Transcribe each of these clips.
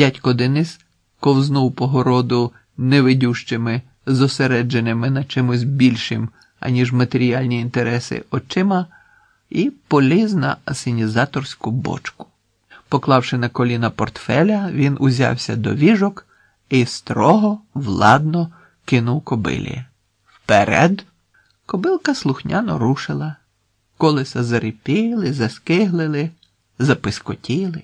Дядько Денис ковзнув по городу невидющими, зосередженими на чимось більшим, аніж матеріальні інтереси очима, і поліз на асенізаторську бочку. Поклавши на коліна портфеля, він узявся до віжок і строго, владно кинув кобилі. Вперед! Кобилка слухняно рушила. Колеса зарипіли, заскиглили, запискотіли.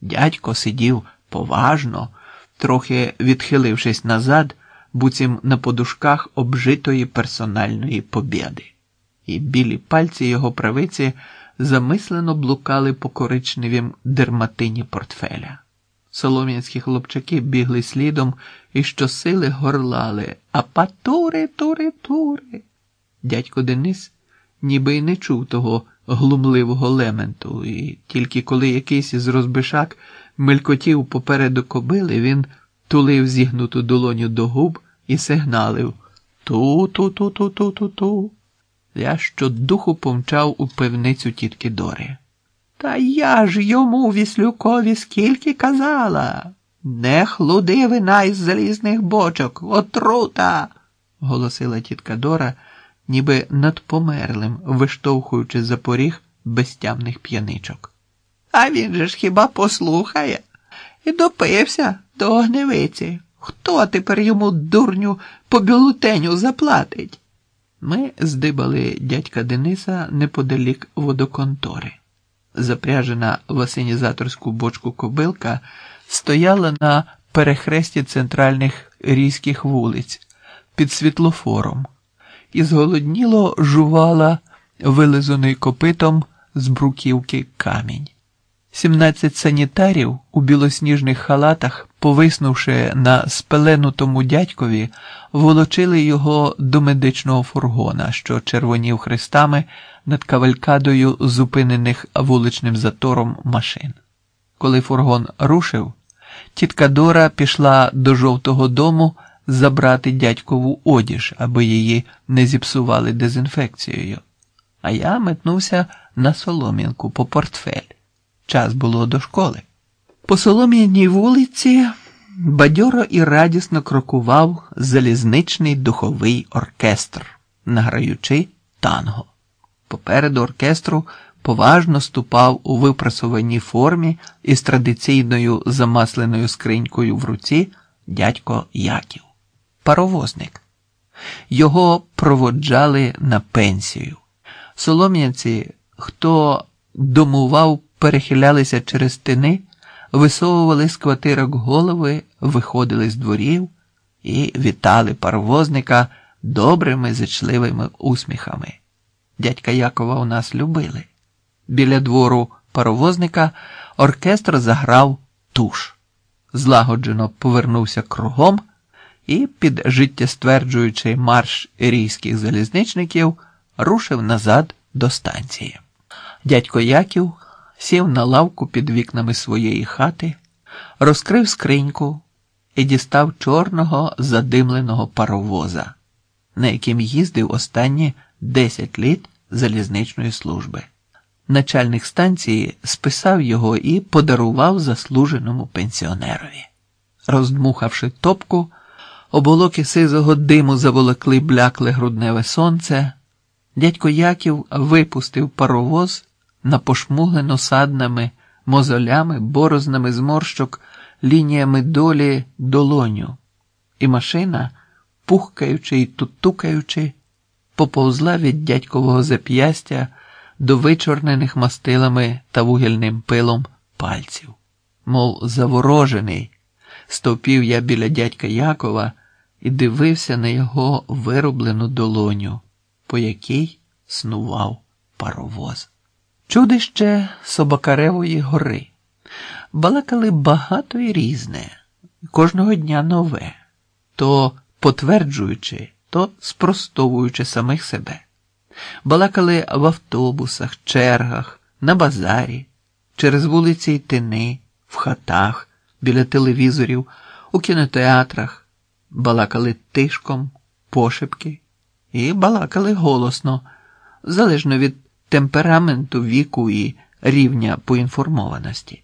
Дядько сидів поважно, трохи відхилившись назад, буцім на подушках обжитої персональної побєди, і білі пальці його правиці замислено блукали по коричневім дерматині портфеля. Солом'янські хлопчаки бігли слідом і щосили горлали Апа тури, тури, тури. Дядько Денис ніби й не чув того глумливого лементу, і тільки коли якийсь із розбишак мелькотів попереду кобили, він тулив зігнуту долоню до губ і сигналив Ту-ту-ту-ту-ту-ту-ту. Я щодуху помчав у пивницю тітки Дори. Та я ж йому віслюкові скільки казала. Не хлуди вина із залізних бочок, отрута, голосила тітка Дора, ніби над померлим, виштовхуючи за поріг безтямних п'яничок. А він же ж хіба послухає і допився до огневиці. Хто тепер йому дурню по бюлетеню заплатить? Ми здибали дядька Дениса неподалік водоконтори. Запряжена в асенізаторську бочку кобилка стояла на перехресті центральних рійських вулиць під світлофором і зголодніло жувала вилизаний копитом з бруківки камінь. Сімнадцять санітарів у білосніжних халатах, повиснувши на спеленутому дядькові, волочили його до медичного фургона, що червонів хрестами над кавалькадою зупинених вуличним затором машин. Коли фургон рушив, тітка Дора пішла до жовтого дому забрати дядькову одіж, аби її не зіпсували дезінфекцією. А я метнувся на солом'янку по портфель. Час було до школи. По солом'яній вулиці бадьоро і радісно крокував залізничний духовий оркестр, награючи танго. Попереду оркестру поважно ступав у випрасованій формі із традиційною замасленою скринькою в руці дядько Яків, паровозник. Його проводжали на пенсію. Солом'янці, хто домував, перехилялися через тини, висовували з квартирок голови, виходили з дворів і вітали паровозника добрими зичливими усміхами. Дядька Якова у нас любили. Біля двору паровозника оркестр заграв туш, злагоджено повернувся кругом і, під життєстверджуючий марш рійських залізничників, рушив назад до станції. Дядько Яків сів на лавку під вікнами своєї хати, розкрив скриньку і дістав чорного задимленого паровоза, на яким їздив останні 10 літ залізничної служби. Начальник станції списав його і подарував заслуженому пенсіонерові. Роздмухавши топку, оболоки сизого диму заволокли блякле грудневе сонце. Дядько Яків випустив паровоз на пошмуглену садними, мозолями, борознами зморщок, лініями долі долоню, і машина, пухкаючи і тутукаючи, поповзла від дядькового зап'ястя до вичорнених мастилами та вугільним пилом пальців. Мов заворожений, стовпів я біля дядька Якова і дивився на його вироблену долоню, по якій снував паровоз. Чудище Собакаревої гори. Балакали багато і різне, кожного дня нове, то потверджуючи, то спростовуючи самих себе. Балакали в автобусах, чергах, на базарі, через вулиці й тини, в хатах, біля телевізорів, у кінотеатрах, балакали тишком, пошепки і балакали голосно, залежно від темпераменту, віку і рівня поінформованості.